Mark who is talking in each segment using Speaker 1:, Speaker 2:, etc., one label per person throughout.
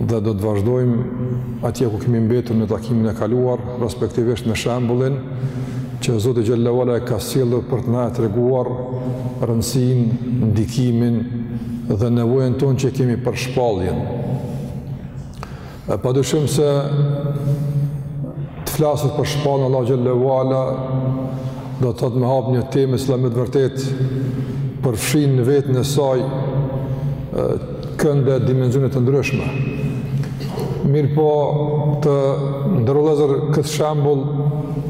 Speaker 1: dhe do të vazhdojmë atje ku kemi mbetur në takimin e kaluar, respektivisht me shembullin që Zoti xhele ue ala e ka sjellur për të na treguar rëndësinë, ndikimin dhe nevojën tonë që kemi për shpalljen. E pa dyshim se të flaset për shpalljen Allahu xhele ue ala do të thotë me hap një temë që me të vërtetë përfshin në vetën e saj kënde dimensione të ndryshme. Mirëpo të nderuar vëllezër këtë shembull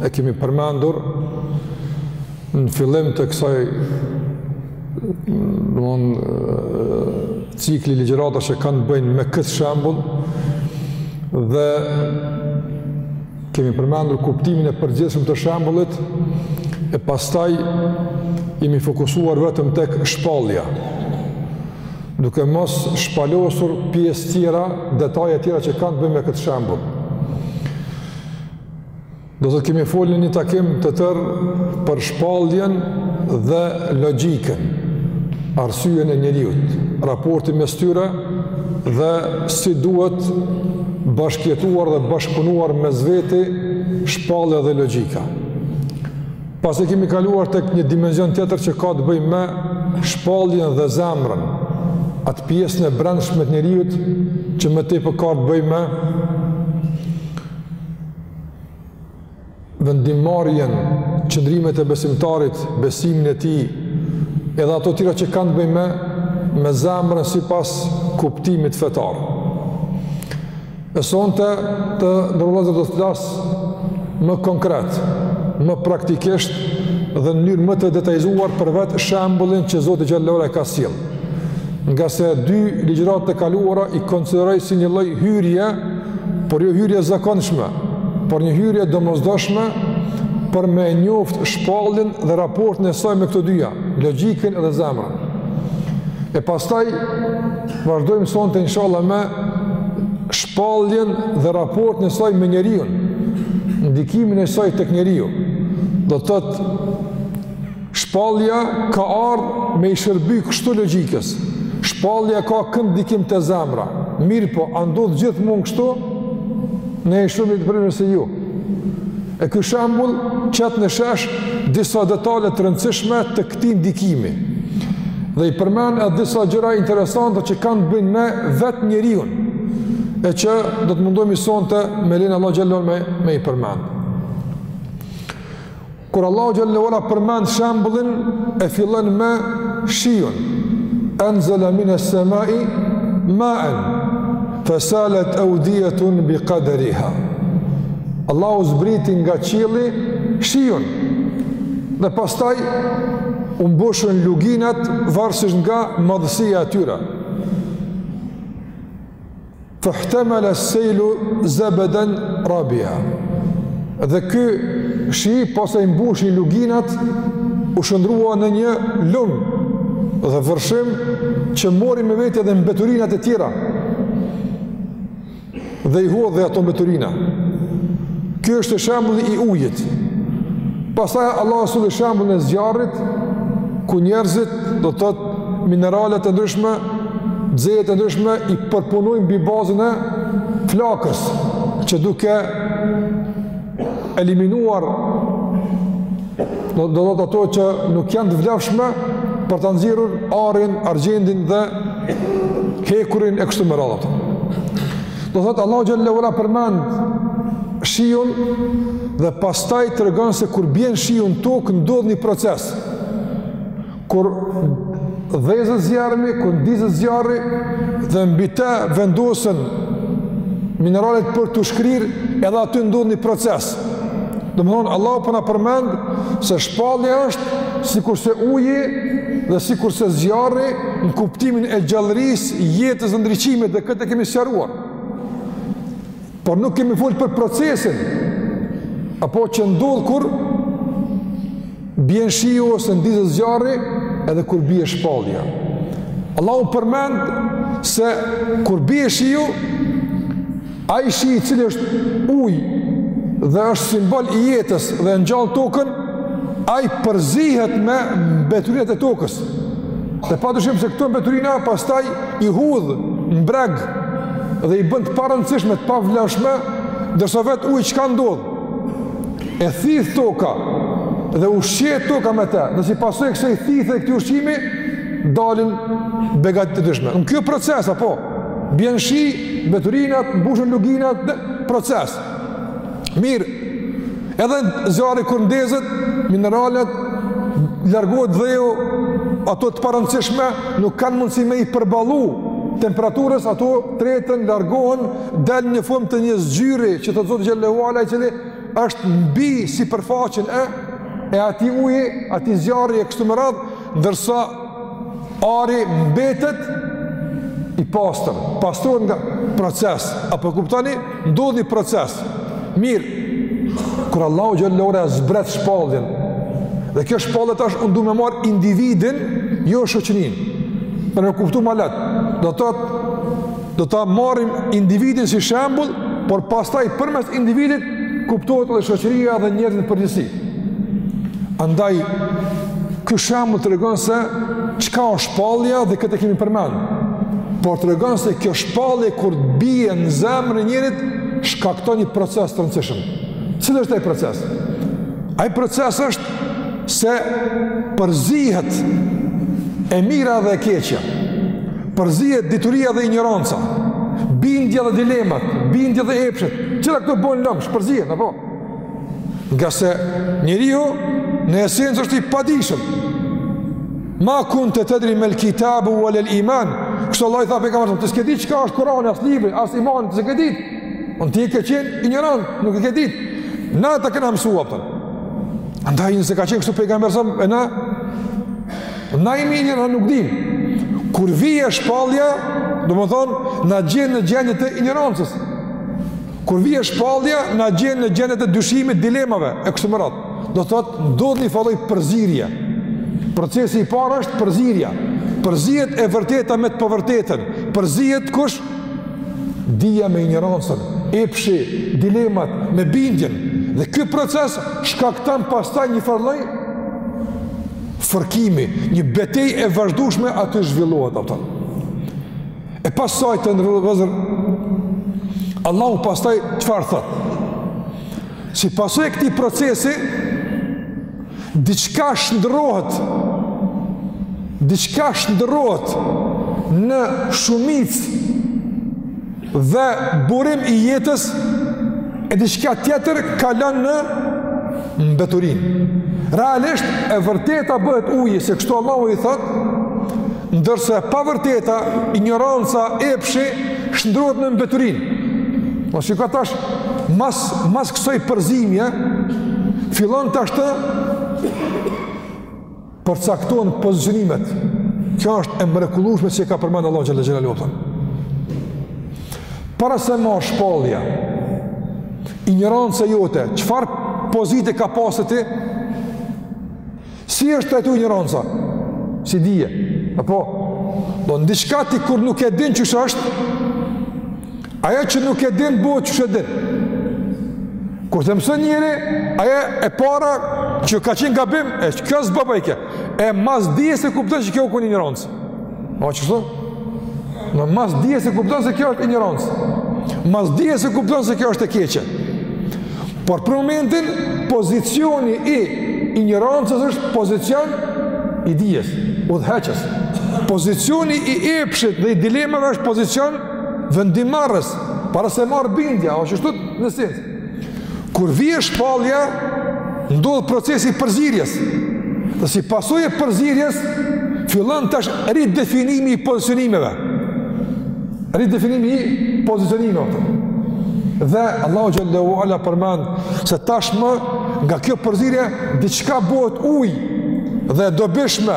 Speaker 1: e kemi përmendur në fillim të kësaj domethënë cikli ligjëratash që kanë bëjnë me këtë shembull dhe Kemi përmendur kuptimin e përgjithshëm të shembullit e pastaj jemi fokusuar vetëm tek shpallja. Duke mos shpalosur pjesë tjera, detaje tjera që kanë të bëjnë me këtë shembull. Domethënë kemi folur një takim të tërë për shpalljen dhe logjikën. arsyen e njeriut, raportin mes tyre dhe si duhet bashkëjetuar dhe bashkëpunuar mes veti shpallja dhe logjika. Pastaj kemi kaluar tek një dimension tjetër që ka të bëjë me shpalljen dhe zemrën, atë pjesën e brendshme të njeriut që më tepër ka të bëjë me vendimmarrjen, qëndrimet e besimtarit, besimin e tij, edhe ato tjera që kanë të bëjnë me, me zemrën sipas kuptimit fetar. E sonte, të nderuar vëllezër do të flas më konkret, më praktikisht dhe në mënyrë më të detajzuar për vetë shembullin që Zoti xhele ue ala e ka sjellë. Ngase dy ligjëratat e kaluara i konsideroj si një lloj hyrje por jo hyrje e zakonshme, por një hyrje e domosdoshme për me njoft shpalljen dhe raportin e saj me këto dyja, logjikën dhe zemrën. E pastaj, vazhdojmë sonte inshallah me shpalljen dhe raportin e saj me njeriun, ndikimin e saj tek njeriu, domethënë Shpallja ka ardh me i shërby kështu logjikës. Shpallja ka këtë ndikim te zemra. Mirëpo, a ndodh gjithmonë kështu? Ne e shumë i të përmërë se ju. E ky shembull, qet në shesh disa detale të rëndësishme të këtij ndikimi. Dhe i përmend edhe disa gjëra interesante që kanë bëjnë me vetë njeriun. E që do të mundohemi sonte me lejen e Allahut xhele ue ala me, me i përmend. Kur Allahu xhele ue ala përmend shembullin e fillon me shiun. Anzala min as-sama'i ma'an fasalat awdiyatun biqadriha. Allahu zbriti nga qielli shiun. Dhe pastaj u mbushën luginat varësisht nga madhësia e tyre. Fehtemele sejlu zebeden rabia. Dhe ky shi pastaj mbushi luginat u shëndrua në një lum dhe vërshim që mori me vete edhe mbeturinat e tjera dhe i hudhi ato mbeturina. Ky është shembulli i ujit. Pastaj Allahu sjell shembullin e zjarrit ku njerëzit do të thotë mineralet e ndryshme, xehet e ndryshme i përpunojnë mbi bazën e flakës, që duke eliminuar do të thotë ato që nuk janë të vlefshme për të nxjerrur arin, argjendin dhe hekurin e kështu me radhë. Do thotë Allahu xhele ue ala përmend shiun dhe pastaj tregon se kur bjen shiu në tokë ndodh një proces kur dhezet zjarmi, kur ndizet zjarri, dhe mbi te vendosen mineralet për t'u shkrirë, edhe aty ndodh një proces. Domethënë, Allahu po na përmend se shpallja është sikurse uji dhe sikurse zjarri në kuptimin e gjallërisë, jetës dhe ndriçimit dhe këtë e kemi sqaruar. Por nuk kemi folë për procesin, apo që ndodh kur bjen shiu ose ndizet zjarri edhe kur bie shpallja. Allahu përmend se kur bie shiu, ai shi i cili është ujë dhe është simbol i jetës dhe ngjall tokën, ai përzihet me mbeturinat e tokës. Dhe pa dyshim se këto mbeturina, pastaj i hudh në breg dhe i bën të parëndësishme, të pavlefshme, ndërsa vetë uji çka ndodh, e thith toka dhe ushqehet toka me te, dhe si pasojë e kësaj thithje e këtij ushqimi, dalin begati të ndryshme. Në kjo proces, apo, bjen shi, mbeturinat, mbushen luginat, proces. Mirë, edhe zjarri kur ndezet, mineralet, largohet dheu, ato të parëndësishme, nuk kanë mundësi me i përballu temperaturës, ato treten, largohen, del një formë të një zgjyri, që thotë Zoti xhele ue ala, i cili është mbi sipërfaqen e, e atij uji, atij zjarri, e kështu me radhë, ndërsa ari mbetet i pastër, pastrohet nga proces, a po kuptoni, ndodh një proces, mirë, kur Allahu xhelle xhelaluhu e zbret shpalljen, dhe kjo shpallje tash unë du me marrë individin, jo shoqninë, për me kuptu ma lehtë, do, do ta marrim individin si shembul, por pastaj përmes individit, kuptohet edhe shoqëria dhe njerëzit në përgjithësi. Andaj, ky shembull tregon se çka o shpallja dhe këtë e kemi përmend. Por tregon se kjo shpallje kur të bije në zemrën e njerit, shkakton një proces të rëndësishëm. Cili është ai proces? Ai proces është se përzihet e mira dhe e keqja. Përzihet dituria dhe injoranca, bindja dhe dilemat, bindja dhe epshet, të gjitha këto bohen lëmsh, përzihen, apo? Ngase njeriu në esencë është i padijshëm. Ma kunte tedri mel kitabu ue lel iman, kështu Allahu i tha pejgamberit, ti s'ke ditë çka është Kurani, as libri, as imani, ti s'ke ditë. Dhe ti ke qenë injorant, nuk e ke ditë. Na ta kena mësu, apo. Andaj nëse ka qenë kështu pejgamberi, e na Na hiç, na nuk dim. Kur vije shpallja, domethënë, na gjen në gjendje të injorancës. Kur vije shpallja, na gjen në gjendje të dyshimit, dilemave, e kështu me radhë. Do të thotë, ndodh një farë lloj përzirje. Procesi i parë është përzirja. Përzihet e vërteta me të pavërtetën. Përzihet kush? Dija me injorancën, epshi, dilemat, me bindjen. Dhe ky proces shkakton pastaj një farë lloj Fërkimi, një betejë e vazhdushme aty zhvillohet, apo. E pastaj, të nderuar vëllezër, Allahu pastaj çfarë thotë? Si pasojë e këtij procesi, diçka shndërrohet, diçka shndërrohet në shumicë dhe burim i jetës e diçka tjetër kalon në mbeturinë. Realisht e vërteta bëhet uji, se kështu Allahu i thotë, ndërsa e pavërteta, injoranca, epshi shndërrohet në mbeturinë. Po shikoj tash mas mas kësaj përzierje fillon tash të përcaktohen pozicionimet. Kjo është e mrekullueshme që e ka përmend Allahu xhelle xhelaluhu. Para se me ardh shpallja injoranca jote, çfarë pozite ka pasë te ti? Si është trajtu injoranca? Si dije? Apo, domethënë diçka ti kur nuk e din qysh është, Ajo që nuk e din, bëhet që e din. Kur të mëso njeri, ajo e para që ka qenë gabim, e që kjo zbëba i ke, e mas dije se kupton që kjo u kon injorancë. A kështu? Në mas dije se kupton se kjo është injorancë. Mas dije se kupton se kjo është e keqe. Por për momentin, pozicioni i injorancës është pozicion i dijes, udhëheqës. Pozicioni i epshit dhe i dilemave është pozicion vendimarrës para se me ardh bindja a kështu në sens kur vjen shpallja ndodh procesi i përzierjes dhe si pasojë e përzierjes fillon tash ridefinimi i pozicionimeve ridefinimi i pozicionimeve dhe Allahu xhelle ue ala përmend se tashmë nga kjo përzierje diçka bëhet ujë dhe e dobishme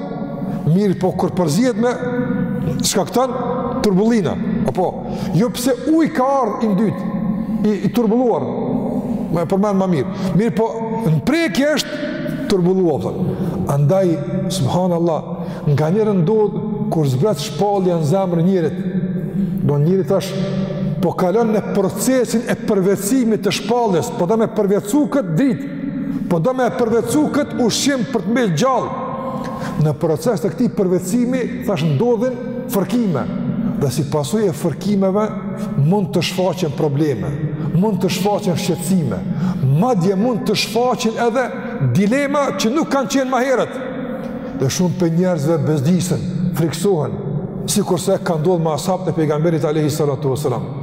Speaker 1: Mirëpo kur përzihet me shkakton turbullira. Apo jo pse uji ka ardhur i ndytë, i turbulluar. Me e përmend ma mirë. Mirëpo në prekje është turbulluar. Andaj subhanallah nganjëherë ndodh kur zbret shpallja në zemrën e njeriut. Do njeri tash po kalon në procesin e përvetësimit të shpalljes, po do me përvetësu këtë dritë. po do me e përvetësu këtë ushqim për të mbet gjallë. Në proces të këtij përvetësimi, tash ndodhin fërkime, dhe si pasojë e fërkimeve, mund të shfaqen probleme, mund të shfaqen shqetësime, madje mund të shfaqen edhe dilema që nuk kanë qenë ma herët, dhe shumë prej njerëzve bezdisen, frikësohen, sikurse ka ndodhë me ashabët e pejgamberit alejhi salatu ve selam.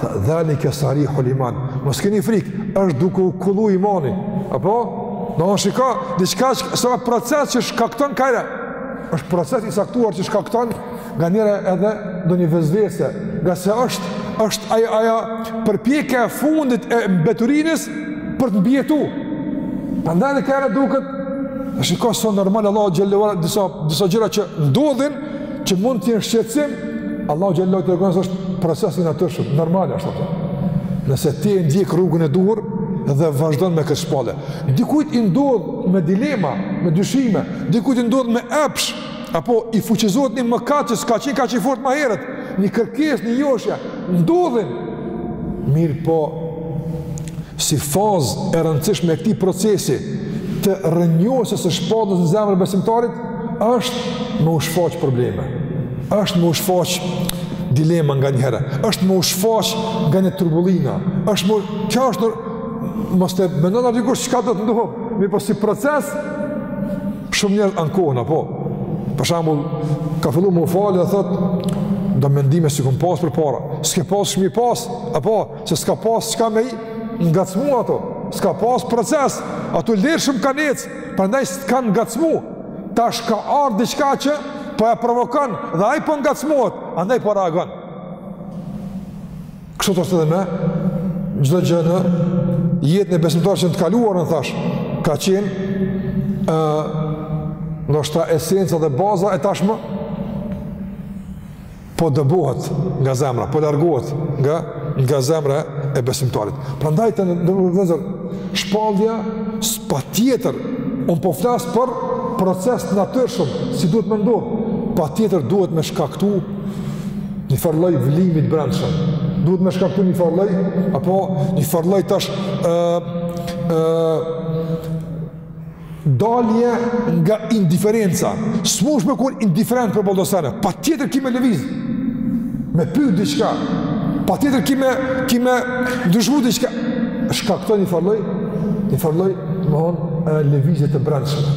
Speaker 1: Tha, dhalike sarihul iman, mos keni frikë, është duke u kullu imani, apo? Dona shika, diçka që, s'është proces që shkakton kajre, është proces i caktuar që shkakton nganjëherë edhe ndonjë bezdisje, ngase është, është ajo, ajo përpjekja e fundit e mbeturinës për të mbijetu. Prandaj dhe kajre duket, është shika, s'o normal Allah xhelle disa, disa gjëra që ndodhin, që mund të jenë shqetësim, Allahu xhelle të tregon se është proces i natyrshëm, normale është ato. Nëse ti e ndjek rrugën e duhur dhe vazhdon me këtë shpallje. Dikujt i ndodh me dilema, me dyshime, dikujt i ndodh me epsh, apo i fuqizohet një mëkat që s'ka qenë kaq i fortë më herët, një kërkesë, një joshje, Ndodhin! Mirëpo, si fazë e rëndësishme e këtij procesi të rrënjosjes së shpalljes në zemër të besimtarit, është me u shfaqë probleme, është me u shfaqë dilema nganjëherë, është me u shfaqë nga një turbullirë, është me... Kjo është në... Mos të mendon atë dikush që ka të tentohem, mirëpo si proces, Shumë njerëz ankohen apo për shembull ka fillu me u falë dhe thotë do mendime s'i kum pas përpara. S'ke pas ç'm'i pas, apo se s'ka pas çka me i ngacmu ato. S'ka pas proces. Ato lirshëm kanë ec, prandaj s'kan ngacmu. Tash ka ardh diçka që po e provokon dhe ai po ngacmohet, andaj po reagon. Kështu tash edhe me çdo gjë në jetën e besimtarit që në të kaluarën thash, ka qenë uh, ndoshta esenca dhe baza e tashmë, po dëbohet nga zemra, po largohet nga nga zemra e besimtarit. Prandaj të nderuar vllezër, shpallja patjetër, unë po flas për proces të natyrshëm, si duhet me ndodh, patjetër duhet me shkaktu një farë lloj vlimi të brendshëm, duhet me shkaktu një farë lloj, apo një farë lloj tash e, e, dalje nga indiferenca, s'mush me kon indiferent përballë do sene, patjetër ki me lëviz, me pyt diçka, patjetër ki me, ki me ndryshu diçka, shkakton një farë lloj, një farë lloj, me thonë, lëvizje të brendshme,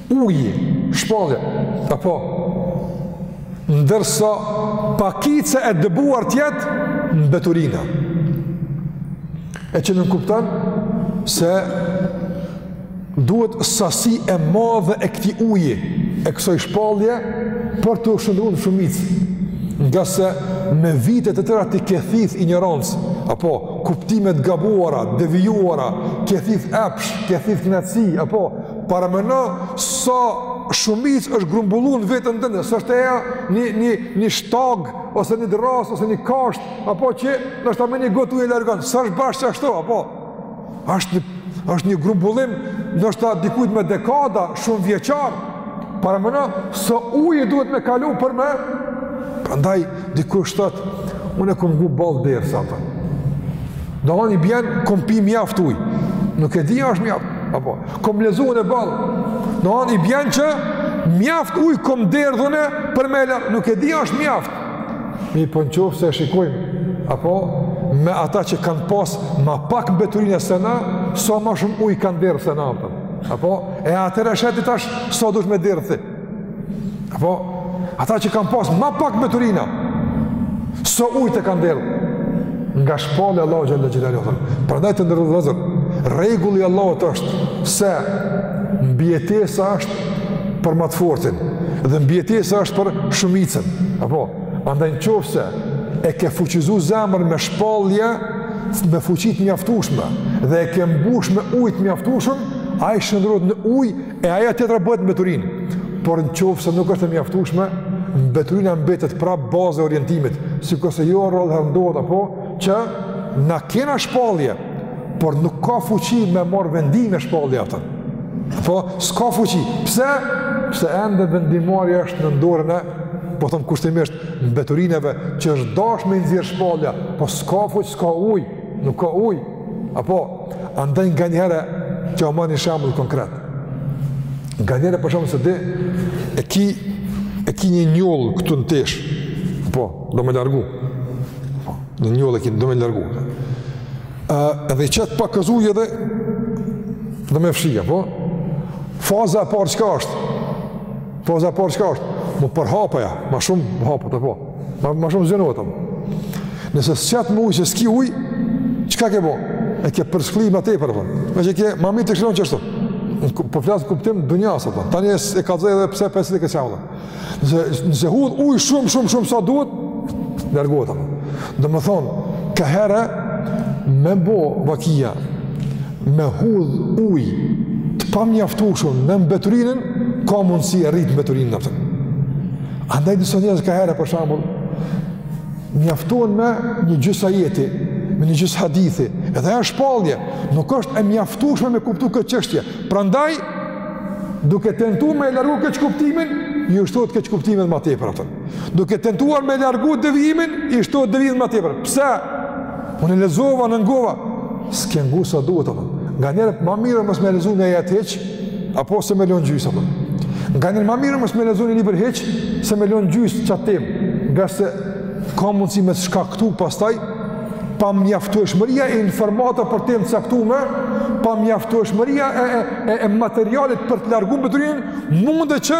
Speaker 1: Uji, shpallja, apo, ndërsa pakicë e dëbuar të jetë mbeturina. E që nënkupton se duhet sasi e madhe e këtij uji, e kësoj shpallje, për t'u shndërru në shumicë, ngase me vite të tëra ti ke thith injorancë, apo, kuptime të gabuara, devijuara, ke thith epsh, ke thith knaqësi, apo, Parameno sa shumicë është grumbullu n'veten tënde, s'është eja një, një, një shtagë, ose një drrasë, ose një kashtë, apo që ndoshta me një gotë ujë e largon, s'është bash qashtu, apo? është një, është një grumbullim, ndoshta dikujt me dekada, shumëvjeçar, parameno sa ujë duhet me kalu për me, prandaj, Dikush thot, unë e kom ngu boll dersat. Do anë i bjen, kom pi mjaft uj. Nuk e di a është mjaft. Apo, kom lexu unë e boll. Do anë i bjen që mjaft uj kom derdh unë për me larë. Nuk e di a është mjaft. Mirëpo në qoftë se e shikojmë. Apo, me ata që kanë pas ma pak mbeturina e sene, sa so ma shumë uj kanë derdh sena. Apo, e atëherë e sheh ti tash, sa so dush me derdh. Apo, ata që kanë pas ma pak mbeturina, sa ujë e kanë derdh, nga shpallja e Allahut xhel-le xhelaluhu. Prandaj të nderuar vllezër, rregulli i Allahut është se mbijetesa është për ma të fortin dhe mbijetesa është për shumicën. Apo, andaj në qoftë se e ke fuqizu zemrën me shpallje me fuqi të mjaftushme dhe e ke mbush me ujë të mjaftushëm, ai shndërrohet në ujë E ajo tjetra bëhet mbeturinë, por në qoftë se nuk është e mjaftushme, mbeturina mbetet pra bazë e orientimit, sikurse jo rrallë herë ndodh apo, që na kena shpallje, por nuk ka fuqi me marrë vendime shpallja, a pton. Po, s'ka fuqi. Pse? Pse ende vendimmarrja është në dorën e, po thom kushtimisht, mbeturinave, që është dash me i nxjerrë shpallja, po s'ka fuqi, s'ka ujë, nuk ka ujë. Apo, andaj nganjëherë t'ju marr një shembull konkret. Nganjëherë për shembull s'e di, e ki, e ki një njollë këtu në tesha, po, do me largu. Po, një njollë e ki, do me largu. E, edhe i qet pak kësi uji edhe, do me fshi, a po. Faza e parë çka është? Faza e parë çka është? M'u përhap ajo, ma shumë hapet, apo. Ma, ma shumë zgjerohet, apo. Nëse s'e qet me ujë, se s'ki ujë, çka ke bo? E ke përshkli ma tepër, apo. Me që ke, ma mirë t'e kishe lon qashtu. Po flas kuptim dunjasë, apo. Tani e ka dhe edhe pse pesit e ke qavla. Nëse, nëse hudh ujë shumë, shumë, shumë sa duhet, largohet, apo. Domethonë, ka herë, me bo vaki, me hudhë ujë, të pamjaftueshëm, me mbeturinën, ka mundësi e rrit mbeturinën, apo. Andaj disa njerëz ka herë për shembull mjaftohen me një gjys ajeti, me një gjys hadithi, edhe është shpallje, nuk është e mjaftueshme me kuptu këtë çështje. Prandaj duke tentuar me largu keqkuptimin, ju shtohet keqkuptimi ma tepër, apo. Duke tentuar me largu devijimin, i shtohet devijimi ma tepër. Pse? Unë lexova nëngova, s'ke ngu sa duhet apo. Nganjëherë ma mirë mos me lexu një ajet hiç, apo se me lën gjys apo. Nganjëherë ma mirë mos me lexu një libër hiç, se me lën gjys qat temë. Ngase ka mundësi me shkaktu pastaj, pamjaftueshmëria e informatave për temë të caktume, pamjaftueshmëria e, e, e, e materialit për të largu mbeturinën, mundet që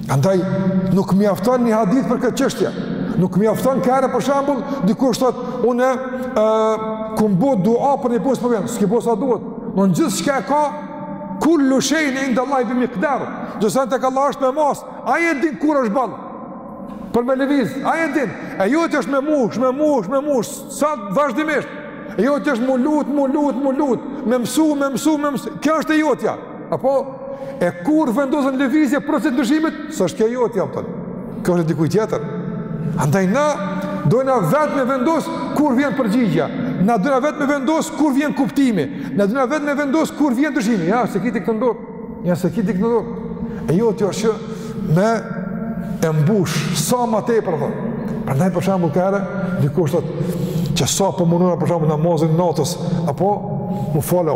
Speaker 1: Andaj, nuk mjafton një hadith për këtë çështje. Nuk mjafton ka herë, për shembull, dikush thot, unë e kam bo dua për një punë s'po vjen, s'ki bo sa duhet. Në në gjithçka e ka, kullu shejin indallahi bi mikdar, çdo send tek Allahu është me masë, Ai e din kur është boll, për me lëviz, Ai e din, e jotja është me mush, me mush, me mush, sa vazhdimisht, e jotja është mu lutë, mu lutë, mu lutë, me mësu, me mësu, me mësu, kjo është e jotja. Apo, e kur vendoset lëvizja, procesi i ndryshimit, s'është kjo e jotja, a pton, kjo është e dikujt tjetër. Andaj na, dojna vetë me vendos kur vjen përgjigja, na dojna vetë me vendos kur vjen kuptimi, na dojna vetë me vendos kur vjen ndryshimi. Ja, s'e ki ti këtë n'dorë, ja, s'e ki ti këtë n'dorë. E jotja osht që me e mbush, sa ma tepër, apo. Prandaj për shembull ka herë, dikush thot që sa po mundohna për shembull namazin e natës, apo, mu falë,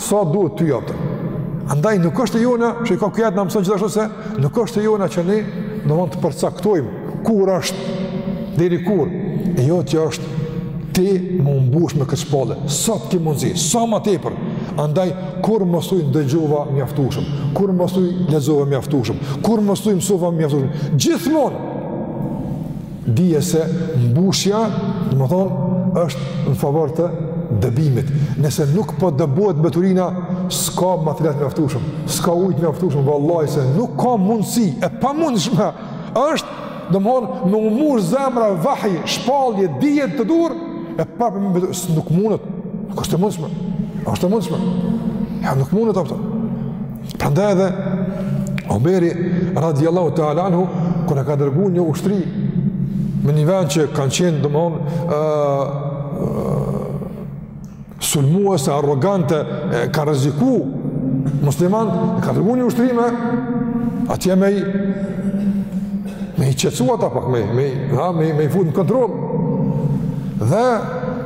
Speaker 1: sa duhet ty atë. Andaj nuk është e jona, që hikaja na mëson gjithashtu se, nuk është e jona që ne mund të përcaktojmë kur është, deri kur, e jotja është ti me u mbush me këtë shpallje, sa t'ki mundësi, sa ma tepër, andaj kurrë mos thuj dëgjova mjaftushëm, kurrë mos thuj lexova mjaftushëm, kurrë mos thuj mësova mjaftushëm, gjithmonë, Dije se mbushja, domethënë, është në favor të dëbimit. Nëse nuk po dëbohet mbeturina, s'ka material të mjaftushëm, s'ka ujë të mjaftushëm, vallahi se nuk ka mundësi e pamundshme. Është, domthon, me u mbush zemra vahi, shpallje, dije të duhur, e pa nuk mundet. Nuk është e mundshme. S'është e mundshme. Ja nuk mundet, apo. Prandaj edhe Omeri radiallahu ta'ala anhu, kur e ka dërgu një ushtri në një vend që kanë qenë, domethënë, sulmuese, arrogante, e ka rreziku muslimanët, e ka dërgu një ushtri me, atje me i me i qetësu ata pak, me, me, ha, me, me i fut në kontrol, dhe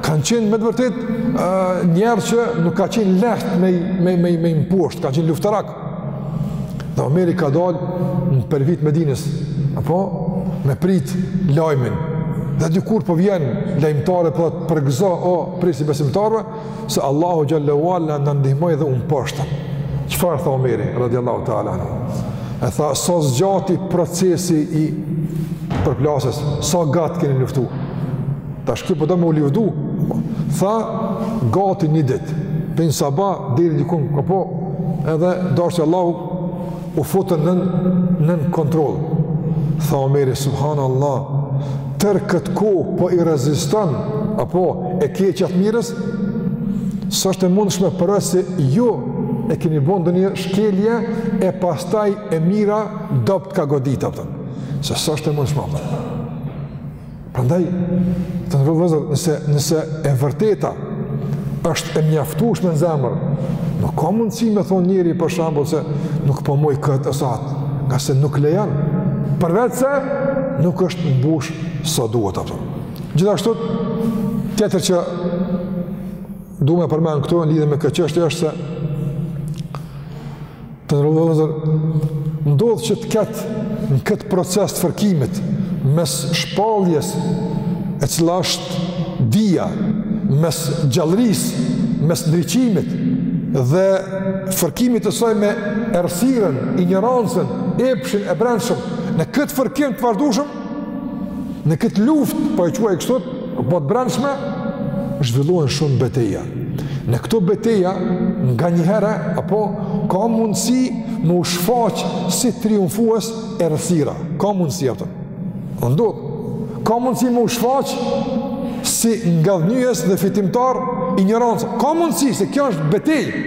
Speaker 1: kanë qenë me të vërtetë uh, njerëz që nuk ka qenë lehtë me, me, me, me i mposht, kanë qenë luftarak, dhe Omeri ka dalë në periferi të Medinës, apo, me prit lajmin, dhe dikur po vjen lajmëtari, po të përgëzoj, o prijësi i besimtarëve, se Allahu xhel-le ue ala na ndihmoi dhe u mposhtën. Çfarë tha Omeri radhiyallahu ta'ala? E tha sa zgjati procesi i përplasjes, sa gat keni luftu. Tash ky po do me u livdu. Tha gati një ditë, prej n'sabah deri diku, apo edhe deshti Allahu u futën nën, nën kontrol. Tha Omeri, subhanallah, tërë këtë kohë po i reziston, apo e keqja të mirës, s'është e mundshme përveç se ju e keni bo ndonjë shkelje e pastaj e mira dobët ka godit, apo. Se s'është e mundshme. Apo. Prandaj, të nderuar vëllezër, nëse, nëse e vërteta është e mjaftushme në zemër, nuk ka mundësi me thonë njeri për shembull se nuk po muj këtë e satë, ngase nuk lejon, përveç se nuk është mbush sa duhet, apo. Gjithashtu, tjetër që du me përmenë këtu në lidhe me këtë çështje është se Të nderuar vëllezër, ndodh që të ketë në këtë proces të fërkimit, mes shpalljes e cila është dija, mes gjallërisë, mes ndriçimit dhe fërkimit të saj me errësirën, injorancën, epshin e brendshëm, në këtë fërkim të vazhdushëm, në këtë luftë, po e quaj kështu, Në botën e brendshme, zhvillohen shumë beteja. Në këto beteja, nganjëherë, apo, ka mundësi me u shfaq si triumfuese errësira. Ka mundësi, a kupton. Në ndodhë, ka mundësi me u shfaq si ngadhënjyes dhe fitimtar injoranca. Ka mundësi, se kjo është betejë.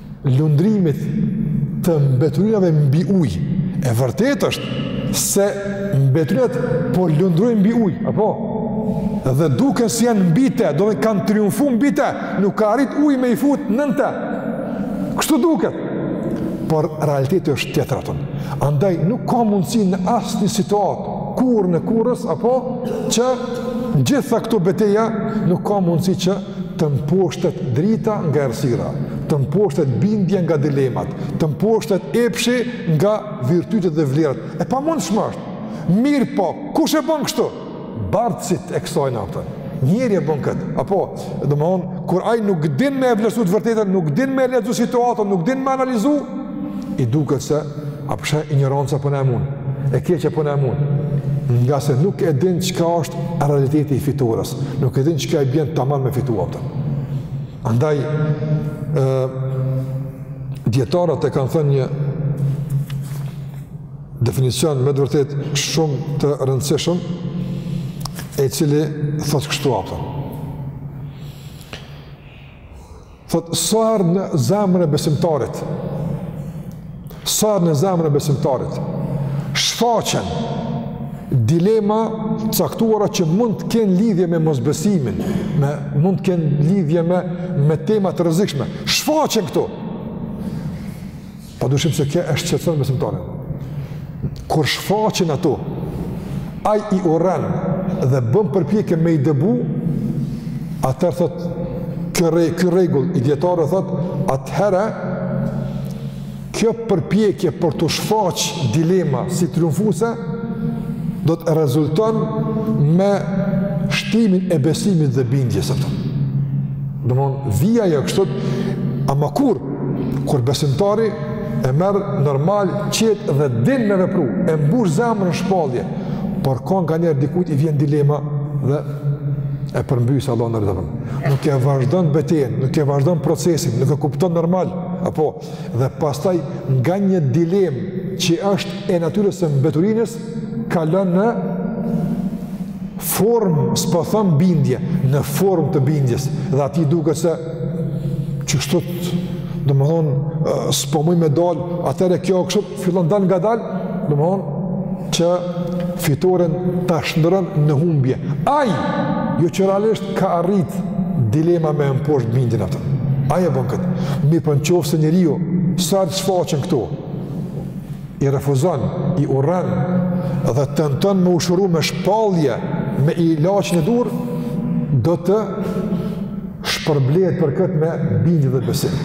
Speaker 1: lundrimit të mbeturinave mbi ujë. E vërtetë është se mbeturinat po lundrojnë mbi ujë, apo? Dhe duken si janë mbi te, domethënë kanë triumfu mbi te, nuk ka arrit uji me i fut nën te. Kështu duket, por realiteti është tjetër a kupton. Andaj nuk ka mundësi në asnjë situatë, kurrën e kurrës, apo në gjitha këto beteja nuk ka mundësi që të mposhtet drita nga errësira, të mposhtet bindja nga dilemat, të mposhtet epshi nga virtytet dhe vlerat. E pamundshme është. Mirëpo, kush e bën kështu? Bartësit e kësaj, a kupton. Njeriu e bën këtë. Apo, domethonë, kur ai nuk din me e vlerësu të vërtetën, nuk din me e lexu situatën, nuk din me analizu, i duket se a po sheh injoranca po na e mund. E keqja po na e mund. Ngase nuk e din çka është realiteti i fitores, nuk e din çka i bjen tamam me fitu, a kupton. Andaj dijetarët e kanë thënë një definicion me të vërtetë shumë të rëndësishëm i cili thotë kështu, a kupton. Thotë sa herë në zemrën e besimtarit. Sa herë në zemrën e besimtarit. Shfaqen dilema të caktuara që mund të kenë lidhje me mosbesimin, me mund të kenë lidhje me me tema të rrezikshme. Shfaqen këto. Pa dyshim se kjo e shqetëson besimtarin. Kur shfaqen ato, ai i urren dhe bën përpjekje me i dëbu, atëherë thotë, kjo, re, kjo rregull i dijetarëve thotë, atëherë, kjo përpjekje për t'u shfaq dilema si triumfuese, do të rezulton me shtimin e besimit dhe bindjes. Domethonë, vija jo kështu, ama kur, Kur besimtari e merr normal qetë dhe din me vepru, e mbush zemrën me shpallje, por ka nganjëherë dikujt i vjen dilema dhe e përmbys, Allahu na ruajt. Nuk e vazhdon betejën, nuk e vazhdon procesin, nuk e kupton normal, apo, dhe pastaj nga një dilemë që është e natyrës së mbeturinës, kalon në formë, s'po thom bindje, në formë të bindjes, dhe atij duket se qështu, domethonë, s'po muj me dalë, atëherë kjo kështu, fillon dalëngadalë, domethonë, që fitoren ta shndërron në humbje. Ai, jo që realisht ka arrit dilema me e mposht bindjen, apo. Ai e bën këtë. Mirëpo në qoftë se njeriu, sa herë që shfaqen këto, i refuzon, i urren dhe tenton me u shëru me shpallje me ilaçin e duhur, do të shpërblehet për këtë me bindje dhe besim.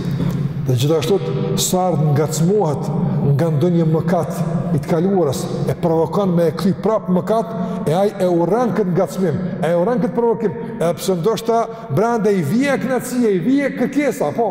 Speaker 1: Dhe gjithashtu sa herë ngacmohet nga ndonjë mëkat i të kaluarës e provokon me e kry prap mëkat e ai e urren këtë ngacmim, e urren këtë provokim, edhe pse ndoshta brenda i vjen kënaqësia, i vjen kërkesa, po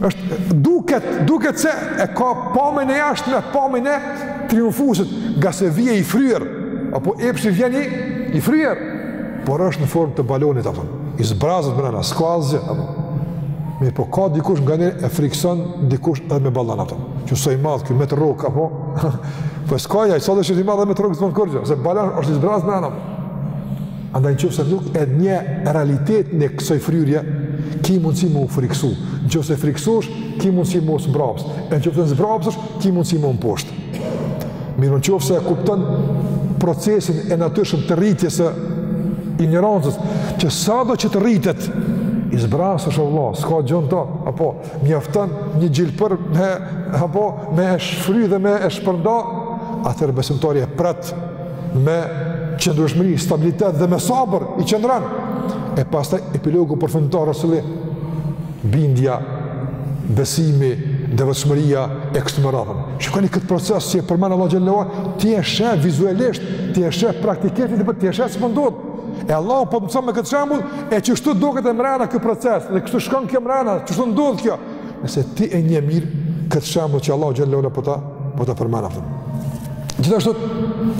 Speaker 1: është duket, duket se e ka pamin e jashtme, pamin e triumfusit, ngase vjen i fryer, apo epshi vjen i, i fryer, por është në formë të balonit, apo, i zbrazët mrena, s'ka asgjë, apo. Mirëpo ka dikush nganjëherë e frikson dikush edhe me balon, apo, që sa i madh, ky me të rrokë, apo, po s'ka, sado që është i madh me të rrokë, s'bon kurgjë, se baloni është i zbrazët mrena, Andaj në qoftë se nuk e njeh realitetin e kësaj fryrje, ki mundësi me u friksu. Në qoftë se friksohesh, ki mundësi me u zmbrapsë. E në qoftë se zmbrapsesh, ki mundësi me u mposht. Mirëpo, në qoftë se e kupton procesin e natyrshëm të rritjes së injorancës, që sado që të rritet, i zbrazët është o vëlla, s'ka gjë në to, apo mjafton një gjilpër me apo me e shfry dhe me e shpërnda, atëherë besimtari e pret me qëndrueshmëri, stabilitet dhe me sabër i qëndron. E pastaj epilogu përfundimtar e sjell bindja, besimi, devotshmëria e kështu me radhë. Shikoni këtë proces që e përmend Allahu xhel-le ue ala, ti e sheh vizualisht, ti e sheh praktikisht, ti e sheh se po ndodh. E Allahu po mëson me këtë shembull, e qështu duket mrena ky proces, dhe kështu shkon kjo mrena, qështu ndodh kjo. Nëse ti e njeh mirë, këtë shembull që Allahu xhel-le ue ala po ta po ta përmend aty. Gjithashtu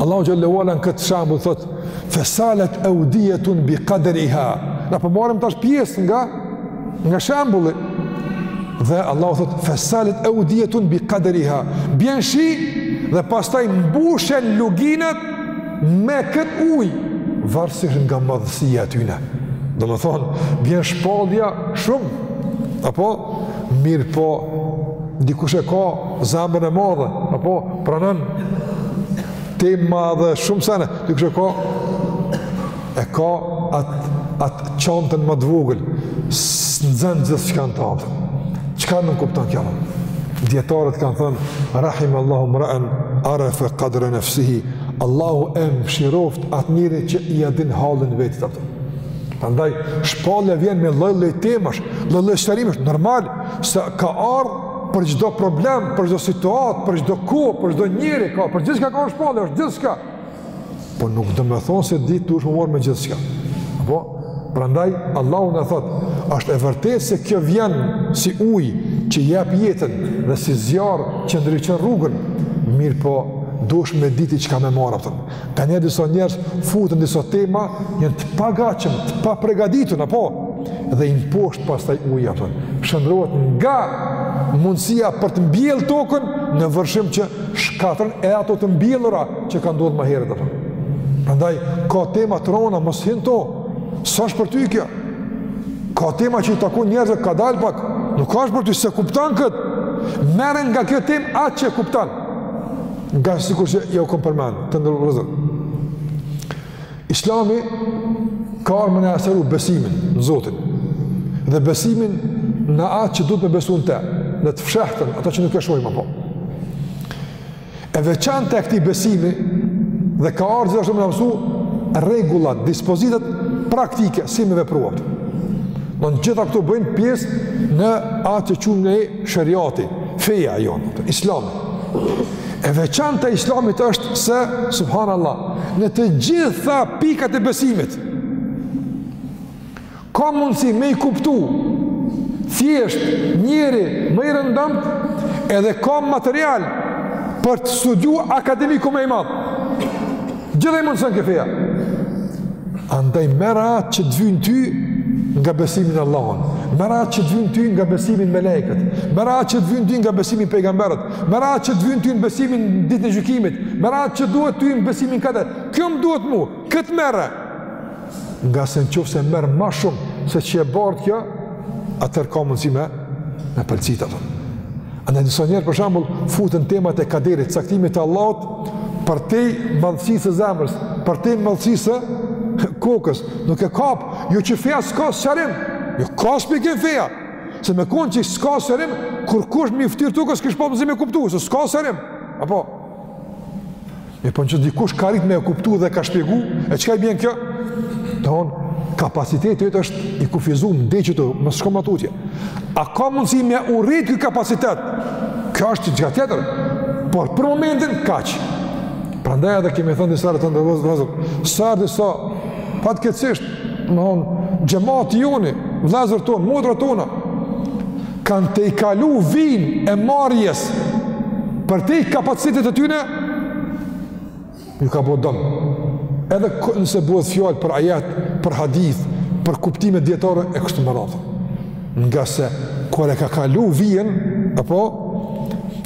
Speaker 1: Allahu xhel-le ue ala në këtë shembull thot fesalet audiyatun bi qadriha. Na po marrim tash pjesë nga nga shembulli. Dhe Allahu thot fesalet audiyatun bi qadriha. Bien shi dhe pastaj mbushen luginat me kët ujë varësisht nga madhësia e tyre. Domethonë, bjen shpallja shumë Apo, mirë po, dikush e ka zemrën e modhe, apo, pranon tema edhe shumë sene, dikush e ka, e ka at çantën më të vogël, s'nxen gjithçka në të, apo. Çka nënkupton kjo? Dijetarët kanë thënë, Rahimallahu mraen arefe kadre nefsihi, Allahu e mëshiroftë atë njeri që ia din hallin vetit Prandaj shpallja vjen me lloj-lloj temash, lloj-lloj shërimesh, normal se ka ardhur për çdo problem, për çdo situatë, për çdo kohë, për çdo njeri, ka për gjithçka ka shpallja, është gjithçka. Po nuk domethënë se ti duhet me u marrë me gjithçka. Apo prandaj Allahu na thotë, është e vërtetë se kjo vjen si ujë që jep jetën dhe si zjarr që ndriçon rrugën, mirë po duhet me ditë çka me marrë, apo. Nganjëherë disa njerëz futen në disa tema, janë të pagatshëm, të papregaditun, apo? Dhe i mposht pastaj uji, apo. Shndërrohet nga mundësia për të mbjellë tokën, në vërshim që shkatërron edhe ato të mbjellura që ka ndodhë më herët, apo? Prandaj, ka tema të rona, mos hin n'to, s'është për ty kjo? Ka tema që i takon njerëzve, kadal pak, nuk është për ty, s'e kupton këtë, merre nga kjo temë atë që e kupton. Ngase sikurse jau kom përmend, të nderuar vëllezër. Islami ka ardhë me na sqaru besimin në Zotin dhe besimin në atë që duhet me besu në te, në të fshehtën, ato që nuk e shohim apo. E veçantë e këtij besimi dhe ka ardhë gjithashtu me na mësu rregullat, dispozitat praktike, si me vepru, apo. Të gjitha këto bëjnë pjesë në atë që quajmë ne sheriati, feja jonë, islami. E veçanta e islamit është se, subhanallah, në të gjitha pikat e besimit, ka mundësi me i kuptu thjesht njeri më i rëndomtë edhe ka material për të studiu akademiku më i madh. Gjitha i mundëson kjo feja. Andaj merre atë që të vyn ty nga besimi në Allahun. Merre atë që të vyn ty nga besimi në melekët. Merre atë që të vyn ty nga besimi në pejgamberët. Merre atë që të vyn ty në besimin në ditën e gjykimit. Merre atë që t'duhet ty në besimin në kader. Kjo më duhet mu, këtë merre. ngase në qoftë se merr ma shumë se që e bart kjo, atëherë ka mundësi me, me pëlcit, apo. Andaj disa njerëz, për shembull, futen n'temat e kaderit, caktimit të Allahut, përtej madhësisë së zemrës, përtej madhësisë së kokës, nuk e kap, jo që feja s'ka sqarim, jo ka shpjegim feja, se me konë që s'ka sqarim, kurrkush mbi fytyrë t'tokës s'kish pas mundësi me kuptu, se s'ka sqarim, apo, E po në qoftë se dikush ka rrit me e kuptu dhe ka shpjegu, e çka i bjen kjo? Domethonë, kapaciteti yt është i kufizum dhe qitu mos shko ma tutje. A ka mundësi me u rrit ky kapacitet? Kjo është diçka tjetër, por për momentin kaq. Prandaj edhe kemi thënë disa herë të nderuar vëllezër, se disa, fatkeqësisht, domethonë, xhemati joni, vëllezërit tonë, motrat tona, kanë tejkalu vijën e marrjes përtej kapaciteteve të tyne, ju ka bo dëm. Edhe nëse bëhet fjalë për ajet, për hadith, për kuptime djetare, e kështu me radhë. Ngase, kur e ka kalu vijën, apo,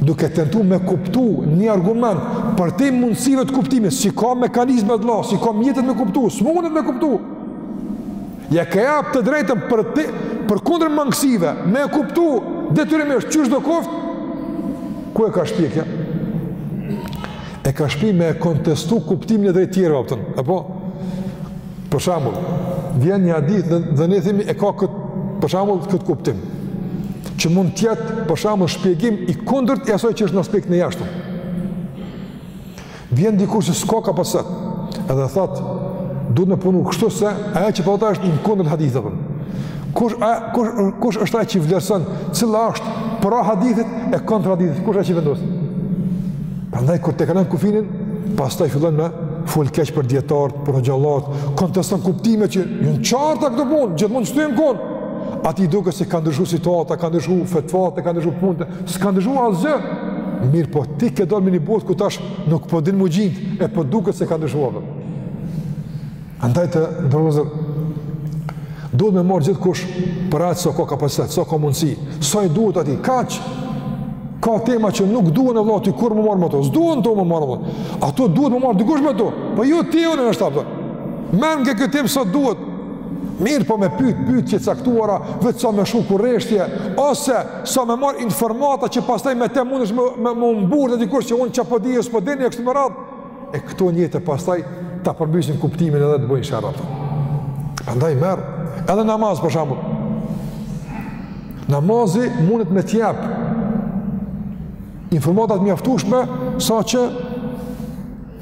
Speaker 1: duke tentu me kuptu një argument përtej mundësive të kuptimit, s'i ka mekanizmat vlla, s'i ka mjetet me kuptu, s'mundet me kuptu, Ja ka jap të drejtën për të përkundër mangësive, me e kuptu detyrimisht qysh do koftë. Ku e ka shpje kjo? E ka shpje me kontestu kuptimin e drejtë tjerve, kupton, apo? Për shembull, vjen një hadith dhe, dhe ne themi e ka kët për shembull kët kuptim që mund të jetë për shembull shpjegim i kundërt i asaj që është në aspektin e jashtëm. Vjen dikush që s'ka kapacitet, edhe thotë, duhet me punu kështu se ajo që po thu është në kundër haditheve. Kush, a, kush, kush është ai që i vlerëson, cila është pro hadithit e kontra hadithit, kush është ai që i vendos? Prandaj, kur tejkalon kufinin, pastaj fillon me fol keq për dijetarët, për hoxhallarët, konteston kuptime që janë qarta, këto punë gjithmonë kështu jenë konë. Atij i duket se ka ndryshu situata, ka ndryshu fetvatë, ka ndryshu punët, s'ka ndryshu asgjë. Mirëpo, ti ke do me një botë ku tash nuk po din m'u gjind, e po duket se ka ndryshu ato. Andaj të nderuar vëllezër, duhet me marrë gjithkush për atë so ka kapacitet, so ka mundësi, so i duhet atij, kaq, ka tema që nuk duhen vllait, kurrë m'u marrë me to, s'duhen to m'u marrë me to, ato duhet m'u marrë, dikush me to, po jo ti unë në shtapë, merre këtë temë s'të duhet, Mirëpo me pyt pytje t'caktuara, veç sa me shu kurreshtje, ose sa me marrë informata që pastaj me te mundesh me, me, m'u mburr te dikush që unë çka po di, ju s'po dini, e kështu me radhë, e këto njëjtat pastaj ta përmbysin kuptimin edhe të bëjnë sherr ato. Andaj merre, edhe namaz për shembull. Namazi mundet me t'jep informatat mjaftushme, sa që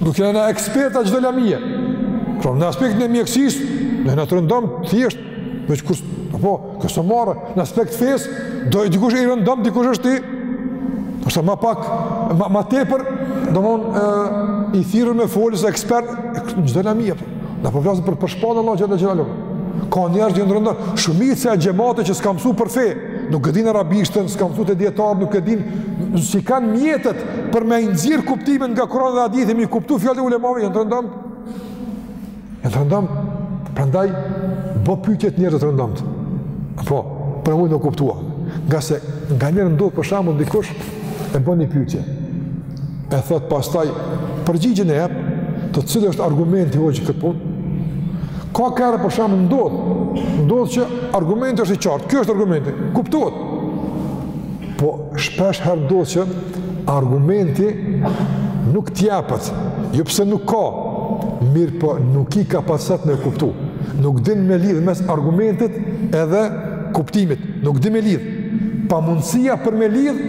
Speaker 1: Nuk janë në eksperta gjithë dhe lamije. Pra në aspekt në mjekësis, në në të rëndëm thjesht, veç kus, apo, kësë të marë, në aspekt fes, do e dikush e i rëndëm, dikush është i, është ma pak, ma, ma tepër, do mon, e, i thirën me folis, ekspert, e kështë në gjithë dhe lamije, po. Në po flasën për përshpanë Allah gjithë dhe gjithë dhe lamije. Ka njerës gjithë në rëndëm, shumit se e gjemate që s'ka mësu për fej, nuk e din arabishtën, s'ka msu te dijetarë, nuk e din, s'i kanë mjetet për me e nxjerr kuptimin nga Kurani dhe hadithi, mi kuptu fjalët e ulemave janë të rëndomtë. Janë të rëndomtë. Prandaj bë pyetjet njerëz të rëndomtë. Po, për mua nuk kuptua. Ngase nganjëherë ndodh për shembull dikush e bën një pyetje. E thotë pastaj, përgjigjen e jep, të cili është argumenti hoxhë për këtë punë? Ka herë për shembull ndodh, ndodh që argumenti është i qartë, ky është argumenti, kuptohet. Po shpeshherë ndodh që argumenti nuk të jepet, jo pse nuk ka, mirëpo nuk ki kapacitet me kuptu. Nuk din me lidhë mes argumentit edhe kuptimit, nuk din me lidhë. Pamundësia për me lidhë,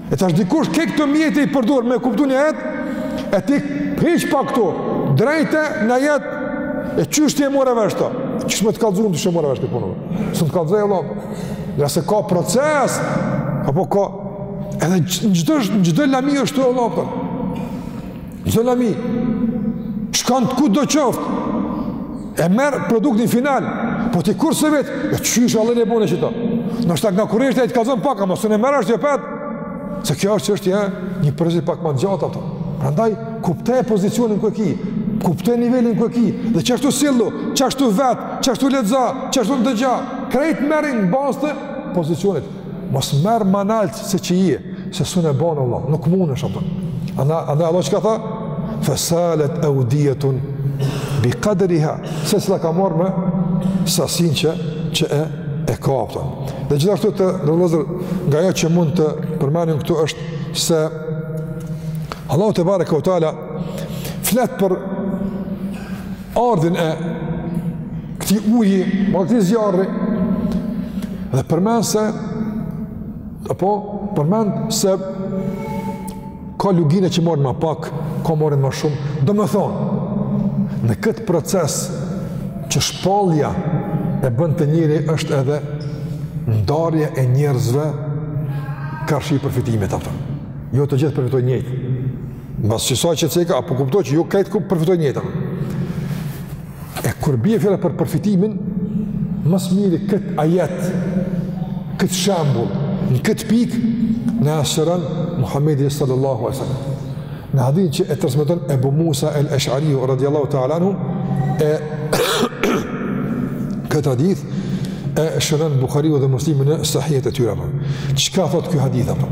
Speaker 1: E tash dikush krejt këto mjete i përdor me kuptu një ajet, e ti hiq pa këto, drejt e në ajet, e qysh ti e more vesh ata, qysh me të kallëzu unë qysh e mora vesh këtë punë, s'të kallëzoj vallah, ngase ka proces, apo ka, edhe në çdo, në çdo lami është kështu vallah, për. Çdo lami, shkon ti kudo qoftë, e merr produktin final, po ti kurrë s'e vet, e qysh allahile e bone qeta. Ndoshta nga kureshtja të kallzon pak, ama s'un e merr vesht apet, se kjo është çështje, një procesi pak ma gjatë apo. Prandaj, kuptoje pozicionin ku e ki, kuptoje nivelin ku e ki, dhe qashtu sillu, qashtu vet, qashtu lexo, qashtu ndëgjo, krejt merri në bazë të pozicionit. Mos merr ma nalt se që je, se s'un e ban vallah, nuk mundesh apo. Andaj andaj Allahu çka tha? Fasalat awdiyatun bi qadriha. Se s'la ka marr me sasin që që e e kapta. Dhe gjithashtu të nderuar vëllezër nga ajo që mund të përmendim këtu është se Allahu tebareke ue teala flet për ardhjen e këtij uji, apo këtij zjarri, dhe përmend se, apo, përmend se ka lugina që marrin ma pak, ka marrin ma shumë, domethënë, në këtë proces që shpallja e bën te njeriu është edhe ndarja e njerëzve karshi përfitimit, apo, jo të gjithë përfitojnë njëjtë, Mbas kësaj që ceka, apo kuptojmë që jo gjithkush përfiton njëjtë. E kur bie fjala për përfitimin, më së miri këtë ajet, këtë shembull, në këtë pikë, na e sqaron Muhammedi sallallahu alejhi ue selem. Në hadithin që e transmeton Ebu Musa el Eshariu, radiallahu ta'ala anhu, e këtë hadith, e shënon Bukhariu dhe Muslimi në sahihet e tyre. Çka thotë ky hadith, apo?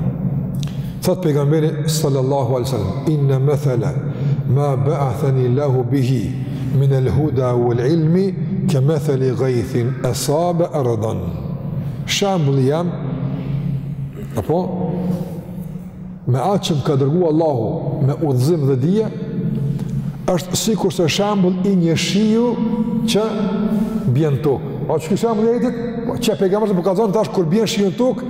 Speaker 1: Thot pejgamberi sallallahu alaihi wasallam, "Inna mathala ma ba'athani Allahu bihi min al-huda wal-ilmi ka mathali ghaythin asaba ardan." Shembulli jem apo me atë që më ka dërguar Allahu me udhëzim dhe dije, është sikurse shembull i një shiu që bjen n'tokë. A që ky është shembull i ajetit? Po, që pejgamberi po kallzon tash kur bjen shiu në tokë,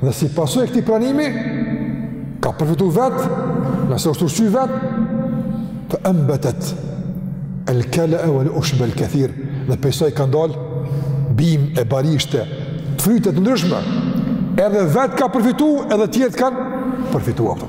Speaker 1: Dhe si pasojë e këtij pranimi ka përfitu vet, nëse është ushqy vet, fe enbetet el kele'e vel ushbe el kethir dhe prej saj kanë dal bimë e barishte, fryte të ndryshme edhe vet ka përfitu edhe tjertë kanë përfitu apo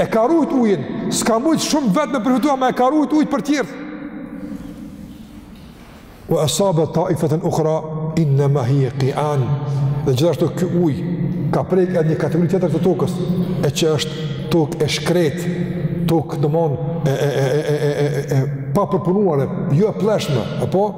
Speaker 1: E ka rujt ujin, s'ka mujt shumë vetë me përfitu, ama e ka rujt ujt për tjertë. Ve esabe taifeten ukhra, innema hije kian, dhe gjithashtu ky uj, ka prek edhe një kategori tjetër të tokës, e që është tokë e shkret, tokë domethënë, e, e, e, e, e, e, e, e, papërpunuar, jo e plleshme, a po,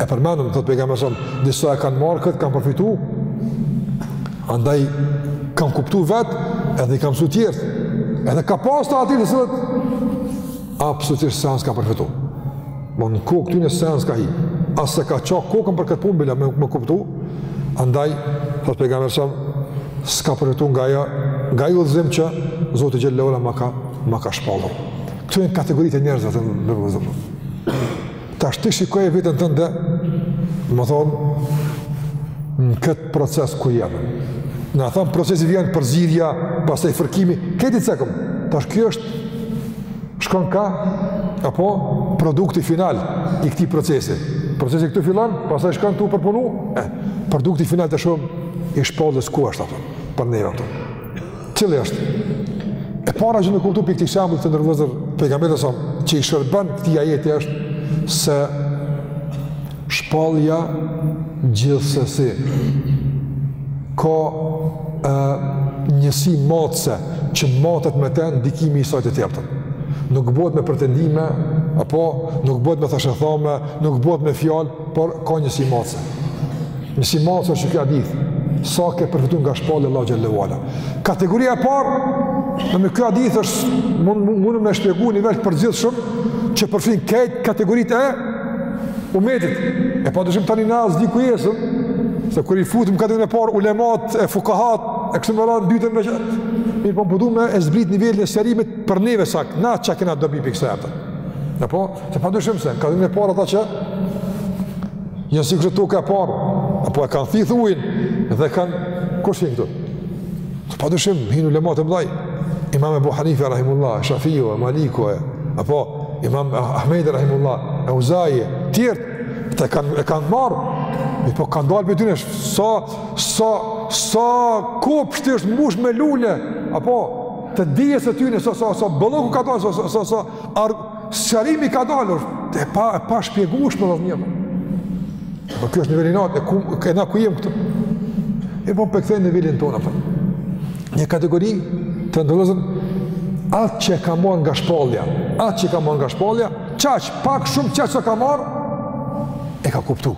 Speaker 1: E përmendëm thot pejgamberi alejhi selam disa e kanë marrë këtë kanë përfitu, Andaj kanë kuptu vet edhe i kanë msu tjertë. Edhe ka pas të atillë të cilët absolutisht sen s'ka përfitu. Domethënë n'kokë këtyne sen s'ka hi. As s'e ka ça kokën për këtë punë bile me me kuptu. Andaj thot pejgamberi alejhi selam s'ka përfitu nga ai nga ai udhëzim që Zoti xhelle ue ala ma ka ma ka shpallur. Këto janë kategoritë e njerëzve domethënë. Tash ti shikoje veten tënde, domethënë, në këtë proces ku jemi. Na thamë procesi vjen përzgjedhja, pastaj fërkimi, që i cekëm, tash kjo është, shkon ka, apo produkti final i këtij procesi. Procesi këtu fillon, pastaj shkon tu u përpunu, eh, produkti final të shohim, i shpalljes ku është, ato, për neve, ato. Cili është? E para që me kuptu prej këtij shambull të nërvëzër pejgamberi alejhi selam që i shërben këtij ajeti është se shpallja gjithsesi ka e, njësi matëse që matet me te ndikimi i saj te tjertë. Nuk bëhet me pretendime, apo nuk bëhet me thashethame, nuk bëhet me fjalë, Por ka njësi matse. Njësi matse është ky hadith. Sa ke përfitu nga shpallja e Allahut xhelle ue ala. Kategoria e parë, domethënë ky hadith është mund mund me shpjegu në nivel përgjithshëm që përfshin krejt kategoritë e umetit. E pa dyshim tani na s'di ku jesim, se kur i futim kategoria e parë ulemat e fukahat, e kështu me radhë dytën me që mirëpo po mundohum me e zbrit nivelin e sqarimit për neve sa kena, çka kena dobi prej kësaj, a po, Të pa dyshim se, kategoria e parë ata që, janë sikurse toka e parë, apo e kanë thithë ujin, dhe kanë, kush hin këtu? Të pa dyshim, hin ulematë e mdhaj, imam Ebu Hanife, Rahimullah, Shafiu, Maliku, apo imam Ahmed, Rahimullah, Euzai e tjerët, që e kanë, e kanë marrë, po ka dalë prej tyne, sa, sa, sa kopshti është mbush me lule, apo, të dijes së tyne, sa, sa, sa, bollëku ka dalë, sa, sa, sa, sa, sqarimi ka dalur, e pa, e pashpjegueshme. Por po kjo është niveli i naltë, e, ku, e na ku jemi këtu. E po e kthejmë në nivelin tonë, apo një kategori të njerëzve, atë që ka marrë nga shpallja, atë që ka marrë nga shpallja, qaq, pak shumë qaq sa ka marrë, e ka kuptu.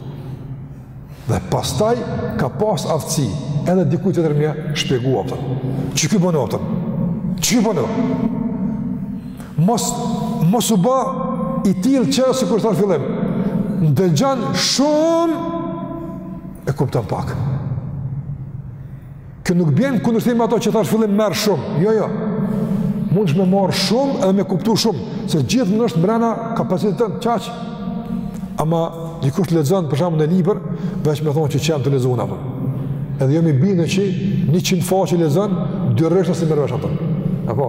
Speaker 1: Dhe pastaj ka pas aftësi edhe dikujt tjetër me ia shpjegu patjetër. Qiky bonu patjetër. Qiky bonu. Mos, mos u ba i tillë që sikurse thashë n'fillim, ndëgjon shumë e kupton pak. Kjo nuk bjen kundërshtim me ato që thashë fillim merr shumë. Jo, jo. Mundesh me marr shumë edhe me kuptu shumë, se gjithmonë është brenda kapacitetit ton, qaq. Ama dikush lexon për shembull një libër, veç me thonë që jam tu lexu apo. Edhe jam i bindur që 100 faqe lexon, dy rreshta s'i merr vesh ato. Apo.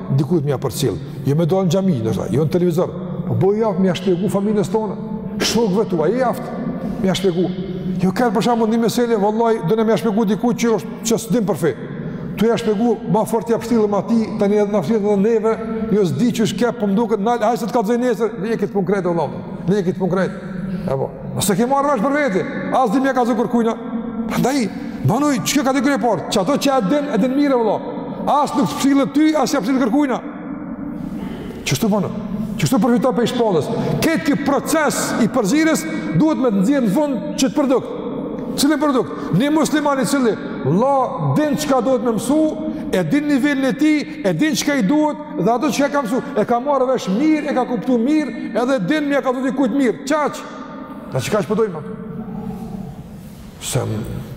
Speaker 1: Dikujt me ia përcjell. Jo me dal n'xhami, ndoshta jo në televizor. Po bëhu i aftë me ia shpjegu familjes tonë. Shokëve tu, a je i aftë me ia shpjegu. Jo ka herë për shembull një mesele, vallai dona me ia shpjegu dikujt që është që s'din për fe. Tu ia shpjegu ma fort ia pshtjell ma ti, tani edhe na flet edhe neve, jo s'di qysh, keq, po më duket nal, hajt se ta kallzoj nesër, në këtë punë krejt vallai. Në këtë punë krejt. E po, nëse s'e ke marrë vesh për veti, as din me ia kallzu kërkujna. Prandaj, bonu qajo kategori e parë, qato që e din, e din mirë vëlla. As nuk t'pshtillet ty, as ja pshtill kërkujna. Qështu po. Qështu përfiton prej shpalljes. Këtë ky proces i përzierjes duhet me të nxjerr në fund qët produkt. Cili produkt? Një musliman i cili vlla, din çka duhet me mësu, e din nivelin e tij, e din çka i duhet, Dhe ato çka ka mësu, e ka marrë vesh mirë, e ka kuptu mirë, edhe din me ia kallzu dikujt mirë, qaq. Dhe çka, çka po dojmë ato? Se,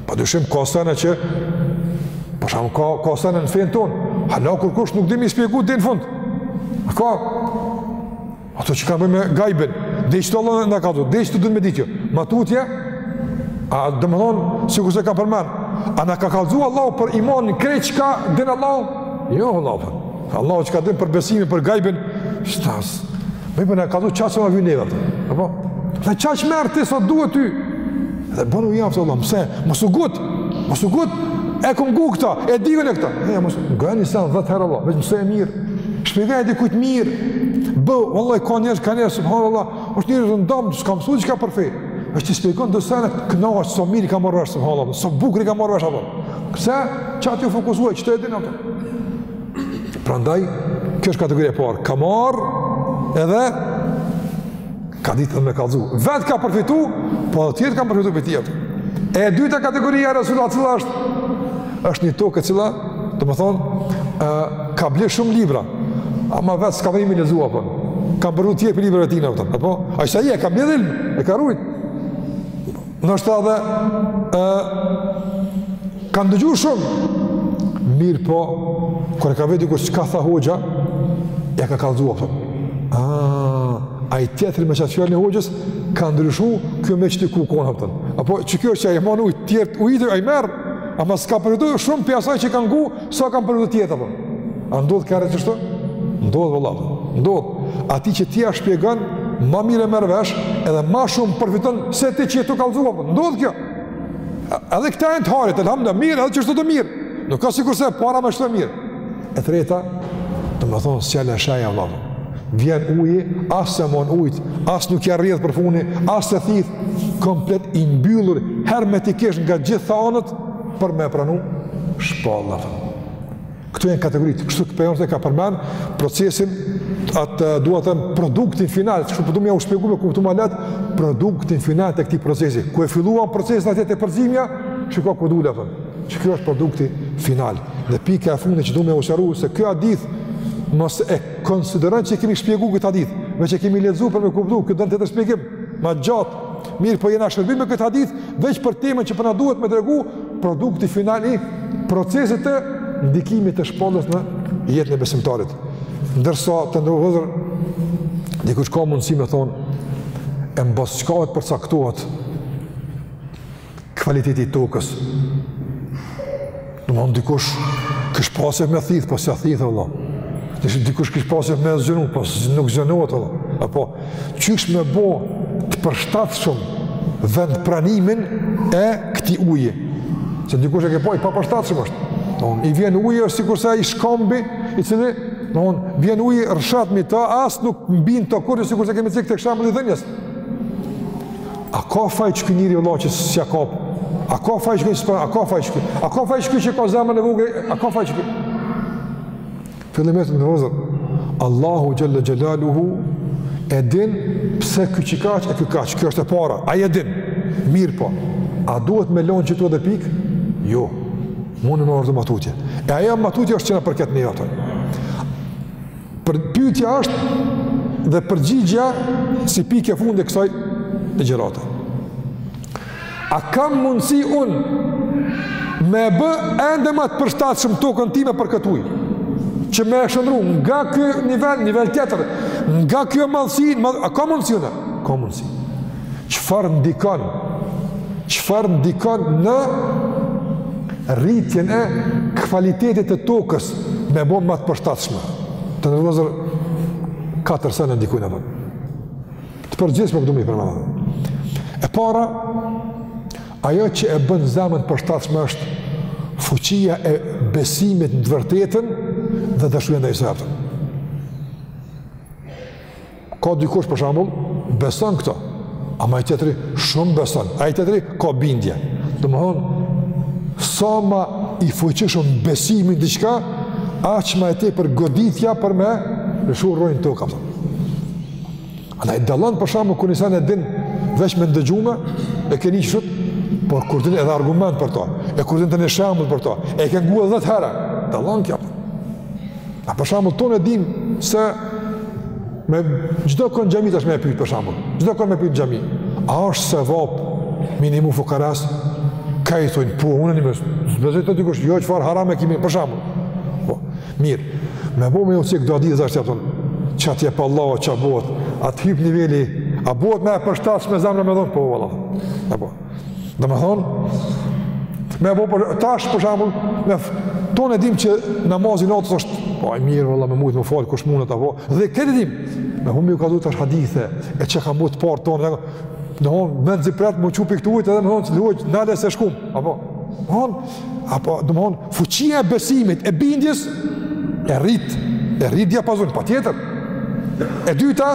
Speaker 1: pa dyshim, ka sene që, për shembull, ka, ka sene në fenë tonë, hala kurkush nuk din me i shpjegu deri n'fund. A ka? Ato që ka t'bëjë me gajbin, dhe i qëtë Allah në ka dhëtë, dhe i qëtë dhëtë me ditë jo. Ma tutje, domethënë, sikurse ka përmen, a na ka kallzu Allahu për imanin krejt që ka dhënë Allah? Jo, Allah, për. Po. Allah që ka dhënë për besimin, për gajbin, shtas. Me për na ka dhënë qaq sa na vyn neve, për. Po? Dhe qaq merr ti sa duhet ty? Dhe bënu i aftë vlla, mëso, mos u ngut, mos u ngut, e këmë gu këta, e divin e këta. E, mëso nji sen dhjetë herë vlla, veç mësoje mirë. Shpjegoja dikujt mirë, bë, vallahi, ka njerëz, ka njerëz, subhanallah, është njerëz, domethënë, s'ka mësu diçka për fe, është i shpjegon do sene, kënaqesh, so mirë i ka marrë vesh, subhanallah, so bukur i ka marrë vesh, apo, pse, qatë ju fokusu, qat e din, apo. Prandaj, kjo është kategoria e parë, ka marrë edhe Ka ditë edhe me kallzu. Vetë ka përfitu, po edhe tjerët kanë përfitu pi tjetrit. E dyta kategoria e Resulullahit cila është, është një tokë e cila, domethënë, e, ka ble shumë libra, ama vetë s'ka nejt me i lexu, apo. Kanë përfitu tjerët pi librave tina, apo? Ai sa e ka mbledh ilmin, e ka rujtë. Ndoshta edhe e, ka ndëgju shumë, mirëpo, kur e ka vet dikush çka tha hoxha, ja ka kallzu, apo. A, ai tjetri me qatë fjalën e hoxhës, ka ndryshu, ky met qaty ku u konë, apo. Apo, që kjo është që ai mon ujtë tjerët, ujtë ai merr, ama s'ka përfitu shumë pi asaj që ka ngu, Sa kanë përfitu tjerët, apo? A ndodh kurrë qështu? Ndodh, valla, ndodh. Atij që ti ja shpjegon, ma mirë merr vesh, edhe ma shumë përfiton se ti që je tu kallzu, apo? Ndodh kjo. Edhe këta janë të hajrit, elhamdulilah mirë, edhe qështu të mirë. Nuk ka sikurse e para ama shtu të mirë. E treta, domethënë, si alë e shajë, valla. Vjen uji, as s'e mon ujtë, as nuk ja rrjedh përfuni, as s'e thith, komplet i mbyllur hermetikisht nga gjitha anët, për me pranu shpalljen. Këto janë kategoritë, kështu që Pejgamberi e ka përmend procesin, atë eh, dua të them produktin final, kështu po du po me jau shpjegu me kuptu ma lehtë, produktin final të këtij procesi. Ku e filluam procesin atje te përzimja, shiko ku dulëm, që kjo është produkti final. Dhe pika e fundit që du me u sqaru, se ky hadith, mos e konsideroni që e kemi shpjegu këtë hadith, veç e kemi lexu për me kuptu, ky do tjetër shpjegim, ma gjatë, Mirëpo jena shërby me këtë hadith, veç për temën që po na duhet me tregu, produkti final i procesit të ndikimit të shpalljes në jetën e besimtarit. Ndërsa të nderuar vëllezër, dikush ka mundësi me thonë, e n'bazë çkahit përcaktohet, kualiteti i tokës. Domethënë dikush kish pas qef me thith, po s'e thith, valla. Ndikush kish pas qef me u zgjanu, po nuk zgjanohet, valla. Apo, qysh me bo të përshtatshëm vend pranimin e këtij uji. Se dikush e ke po, i papërshtatshëm është. Domethënë, i vjen uji, është sikurse ai shkambi, i cili, domethënë, vjen uji, rrëshqet mi ta, as nuk mbin n'to kurrë, sikurse kemi cek te shembulli i thënies. A ka faj qiky njeri vlla që s'ja kap? A ka faj qiky s'pa? A ka faj qiky? A ka faj qiky që ka zemrën e vogël? A ka faj qiky? Fillimisht të nderuar vëllezër, Allahu Xhele Xhelaluhu e din pse ky qikaq e ky kaq. Kjo është e para, Ai e din, mirëpo a duhet me lonë qitu edhe pikë? Jo, mund me vazhdu ma tutje. E ajo ma tutje është që na përket një jatër. Por pyetja është dhe përgjigja si pikë e fundit e kësaj ligjërate. A kam mundësi unë me bë ende ma të përshtatshëm tokën time për këtë ujë? Që me e shëndru nga ky nivel, nivel tjetër, nga kjo madhësi, madhë, a ka mundësi unë? Ka mundësi. Çfarë ndikon? Çfarë ndikon në rritjen e kvalitetit të tokës me bo ma të përshtatshme? Të nderuar vëllezër, katër sene ndikojnë apo. Të përgjithshme po du me i përmend. E para, ajo që e bën zemrën përshtatshme është fuqia e besimit në të vërtetën dhe dashuria ndaj së Ka dikush për shembull beson këto, ama ai tjetri shumë beson. Ai tjetri ka bindje. Domthon sa ma i fuqishëm besimi n'diçka, aq ma tepër goditja për me lëshu rrënjë toka, po. Andaj dallon për shembull kur një sen e din veç me ndëgjume, e ke ni qashtu, por kur din edhe argument për to, e kur din edhe një shembull për to, e ke ngu dhjetë herë, dallon kjo, po. A për shembull tonë e dim se me çdokon n'xhami tash me pyet për shembull. Çdokon me pyet n'xhami. A është sevap me i nimu fukarasë? Ka me thonë po unë nuk besoj se thotë dikush jo çfarë haram e kimi për shembull. Po. Mirë. Me bo me usik do hadithe tash. Çka t'jep Allahu, çka bohet. A t'hip niveli. A bohet ma e përshtatshme zemra me dhon po valla. Apo. Domethonë, me bo për tash për shembull, me tonë e dim që namazi natës është, po i mirë, valla, me mujtë me u falë, kush mundët, apo, dhe këtë e dim, me bo me ju kallxu tash hadithe, e çka kanë bo të parët tonë, domethonë, mezi pret me u çu pi këtuhit, edhe me thonë, lojtë, nale se shkum, apo, thonë, apo, domethonë, fuqia e besimit, e bindjes, e rrit, e rrit diapazon, patjetër, e dyta,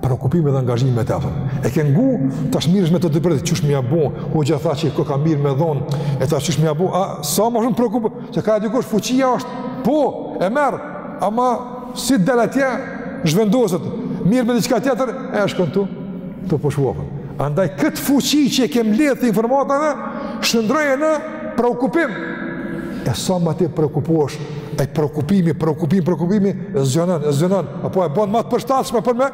Speaker 1: Preokupimi dhe angazhimi me të vërtetën. E ke ngu tash mirresh me to përditë, qysh me ja bo. Hoxha tha që koka mirë me dhon, e tash qysh me ja bo. A sa ma shumë preokupo, se ka dikush fuqia është, po, e merr. Ama si del atje, zhvendoset. Mirret me diçka tjetër, e shkon tu. Tu po shuafën. Andaj këtë fuqi që e ke mledh të informatave, shndërroje në preokupim. E sa ma tepër preokupohesh, ai preokupimi, preokupimi, preokupimi, e zgjanon, e zgjanon, apo e bon ma të përshtatshme për me,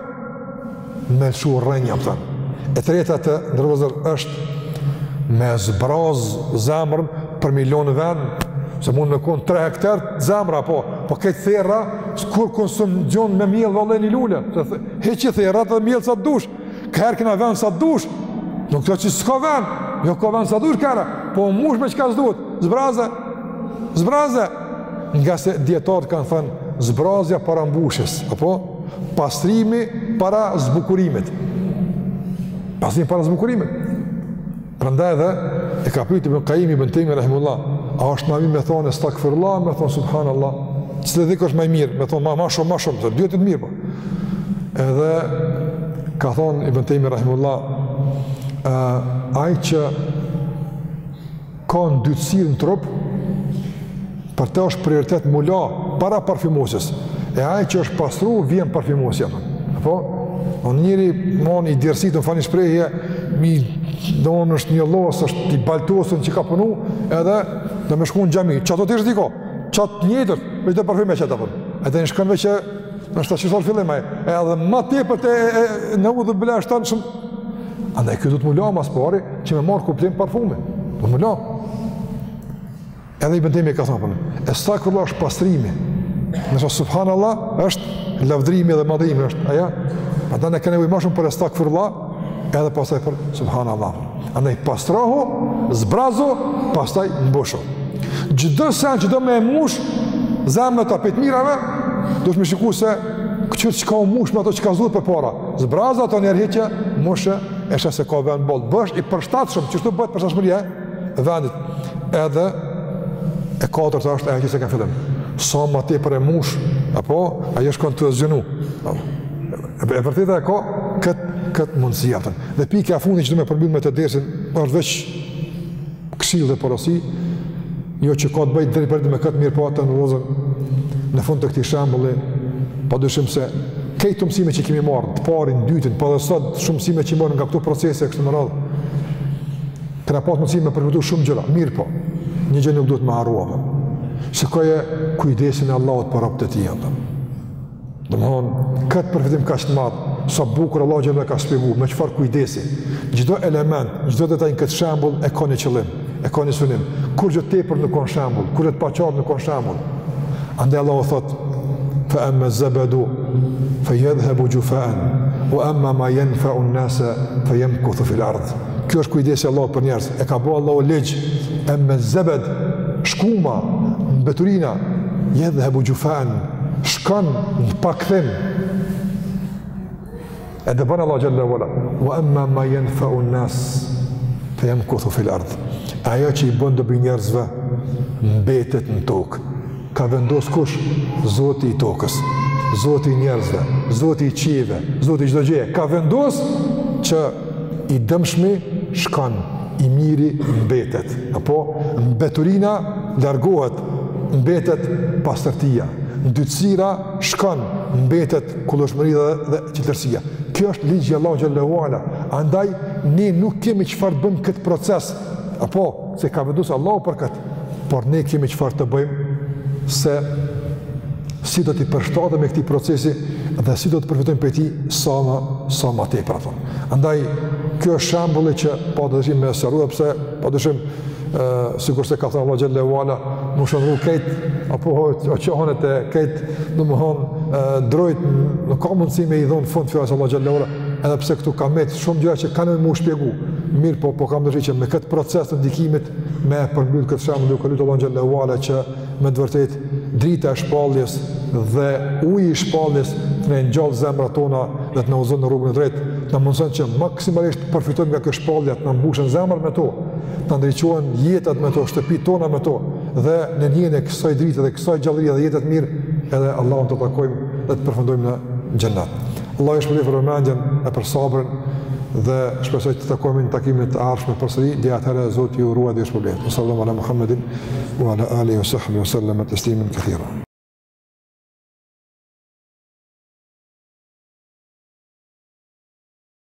Speaker 1: me lshu rrënjë, thënë. E treta të nderuar është me zbraz zemrën për me liru ven, se mund me konë tre hektarë zemra, apo, po ke therra, kur s'un gjon me mjellë vëlla një lule, heqi therrat dhe mjell sa të dush, Ka herë kena vend sa dush, nuk thotë që s'ka vend, jo ka vend sa dush kërë, po u mush me çka s'duhet, zbraze, zbraze, ngase dijetarët kanë thënë, zbrazja para mbushjes, apo, pastrimi para zbukurimit, pastrimi para zbukurimit, Prandaj edhe e ka pyetur Ibn Qayyim Ibn Taymi rahimehullah, a është ma mirë me thonë astaghfirullah, me thonë subhanallah? Cili dhikr është ma i mirë? Me thonë ma ma shumë, ma shumë, të dyja të mirë. Po. Edhe ka thonë Ibn Taymi rahimehullah, ë ai që ka ndytësirë në trup, Për të është prioritet mu la para parfumosjes. E ai që është pastru vjen parfumosja. Apo një njeri mon i djersit domethanë shprehje mi do o është një lloç është i baltosur që ka punu edhe do me shku në xhami. Çfarë do të ishte dikush? Çat njëtër, me qit parfum çat apo. Edhe në shkon veçë në shtatë çfarë fillim ai. Edhe ma tepër te në udhë bëla shtan shumë. Andaj këtu duhet m'u la ma së pari që me marrë kuptim parfumi. Duhet m'u la. Edhe Ibn Taymi e ka thonë për ne. Estagfirullah është pastrimi. Ndërsa subhanallah është lavdrimi dhe madhërimi është. Aja? Andaj ne kena nevojë ma shumë për estagfirullah edhe pastaj për subhanallah. Andaj pastrohu, zbrazu, pastaj mbushu. Çdo sen që do me e mush, zemrën tane prej t'mirave, duhesh me shiku se kqyr çka u mush me ato çka s'duhet përpara. Zbrazi ato njëherë hiqi, mushe, e sheh se ka ven boll. Bëhesh i përshtatshëm, kështu bëhet përshtatshmëri, vendit. Edhe e katërta është ajo që s'e ka fillim. Sa ma tepër e mush, apo ajo shkon tu u zgjanu. E vërteta e ka këtë kët mundësi atën. Dhe pika e fundit që do ta përmbyllim me të dersin, është veç këshillë dhe porosi, jo që ka të bëjë drejtpërdrejt me këtë mirëpo atë në lozën, në fund të këtij shembulli, pa dyshim se krejt këto mësime që kemi marrë, të parin, të dytin, po edhe sot, shumë mësime që morëm nga këto procese e kështu me radhë, Kena pas mundësi me përfitu shumë gjëra, mirëpo, një gjë nuk duhet me harru, dhe. se ka e kujdesin e Allahut për robët e tij, dhe. Domethonë, këtë përfitim kaq të madh, sa bukur Allahu xhelle e ka shpjegu, me çfarë kujdesi, çdo element, çdo detaj në këtë shembull, e ka një qëllim, e ka një synim, kurgjo të tepërt nuk ka n'shembull, kurgjo të paqartë nuk ka n'shembull, andaj Allahu thotë, fa emme zebedu, fa jedhhebu xhufaen, wa emma ma jenfeun-nase, fa jemkuthu fil ardh, Kjo është kujdesi i Allahut për njerëz. E ka bo Allahu ligj emma zebed shkuma mbeturina jedhhebu xhufaen shkon në pakthim edhe bon Allahu xhelle ve ala wa emma ma jenfeun-nas fa jemkuthu fil ardh ajo që i bon dobi njerëzve mbetet në tokë Ka vendos kush? Zoti i tokës, Zoti i njerëzve, Zoti i qiejve, Zoti i çdo gjëje. Ka vendos që i dëmshmi shkon, i miri mbetet. Apo mbeturina largohet, mbetet pastërtia. Ndytësira shkon, mbetet kulloshmëria dhe, dhe qiltërsia. Kjo është ligji i Allahut xhelle ve ala. Andaj ne nuk kemi çfarë të bëjmë n'këtë proces. Apo se ka vendosur Allahu për këtë. por ne kemi çfarë të bëjmë se si do t'i përshtatemi këtij procesi dhe si do të përfitojmë prej tij sa më sa më tepër ato. Andaj ky është shembulli që po deshëm me sqaru edhe pse po deshëm sikurse ka thënë Allahu xhelle ve ala, m'u shndërru kejt apo oqeanet e kejt, domthon drojt nuk ka mundësi me i dhon fund fjalës Allahut xhelle ve ala, edhe pse këtu ka met shumë gjëra që kanë me u shpjegu. Mirëpo po kam dëshirë që me këtë proces të ndikimit me e përmbyll këtë shembull duke lut Allahun xhelle ve ala që me të vërtetë drita e shpalljes dhe uji i shpalljes të na i ngjall zemrat tona dhe të na udhëzon në rrugën e drejtë, të na mundëson që maksimalisht të përfitojmë nga kjo shpallje, të na mbushen zemrat me to, të ndriçohen jetët me to, shtëpitë tona me to, dhe nën hijen e kësaj drite dhe kësaj gjallërie dhe jete të mirë, edhe Allahun ta takojmë dhe të përfundojmë në xhennet. Allahu ju shpërbleftë për vëmendjen e për sabrin dhe shpresoj të takohemi në takimet e ardhshme përsëri. Deri atëherë Zoti ju ruajt dhe ju shpërbleftë. Sallallahu ala Muhammedin wa ala alihi wa sahbihi wa sallam taslimin kathira.